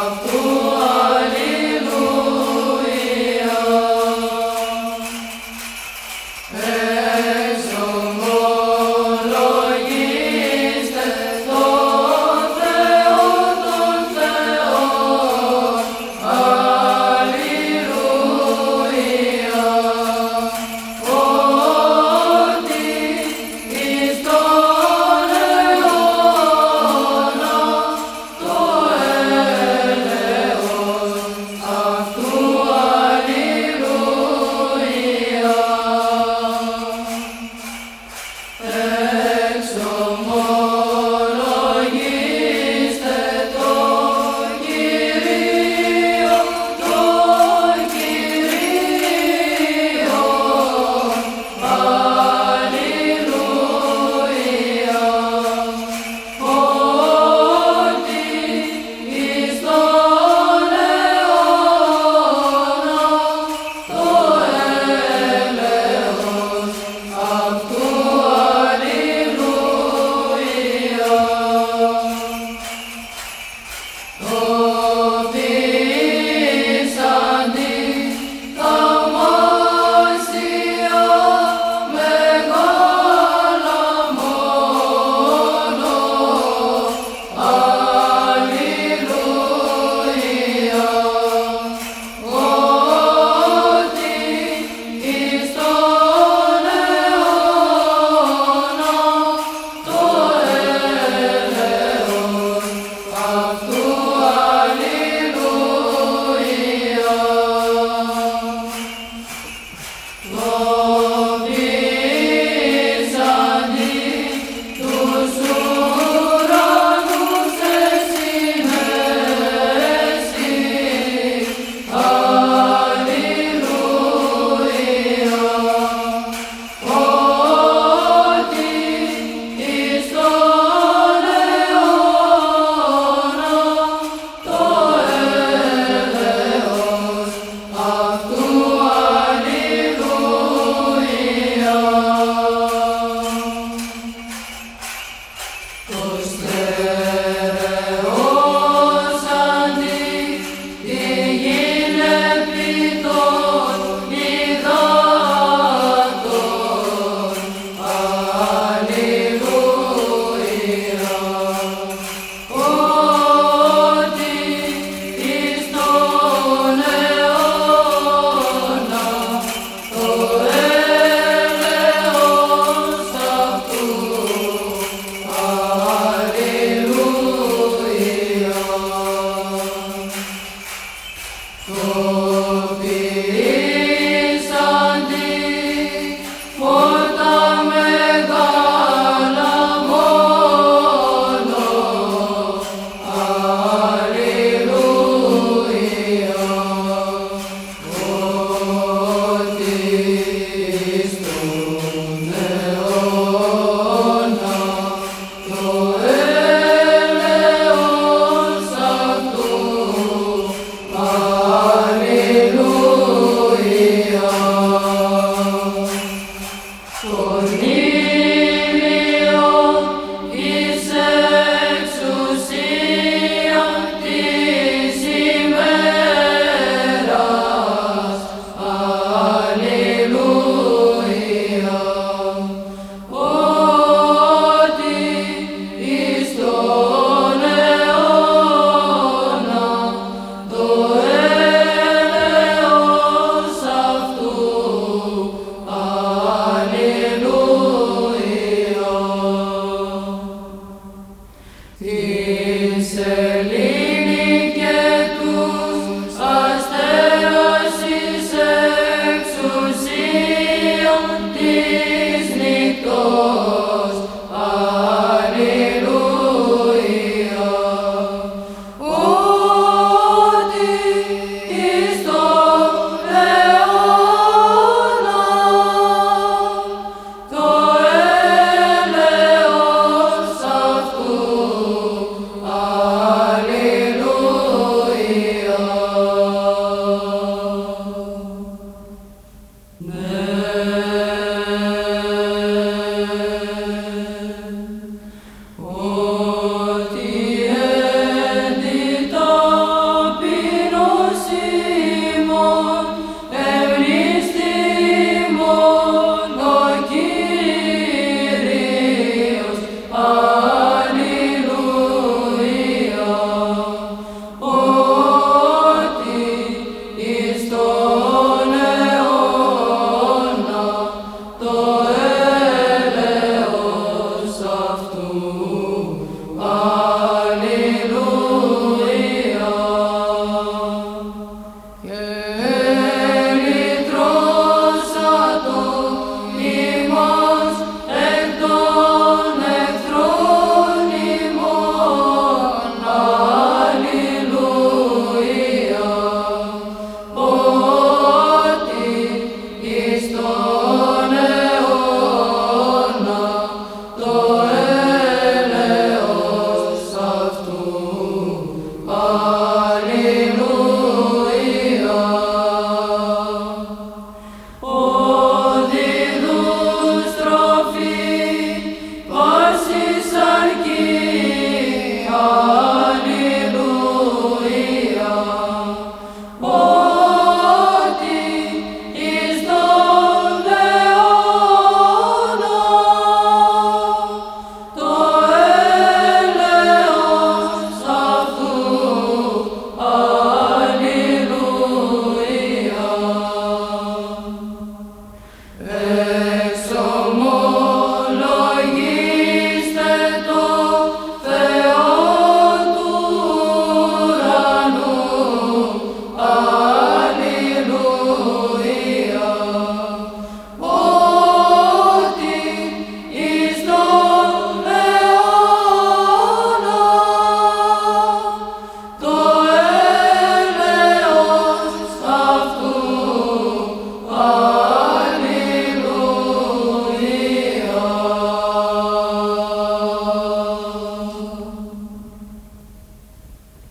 아, 또 Forne Yeah.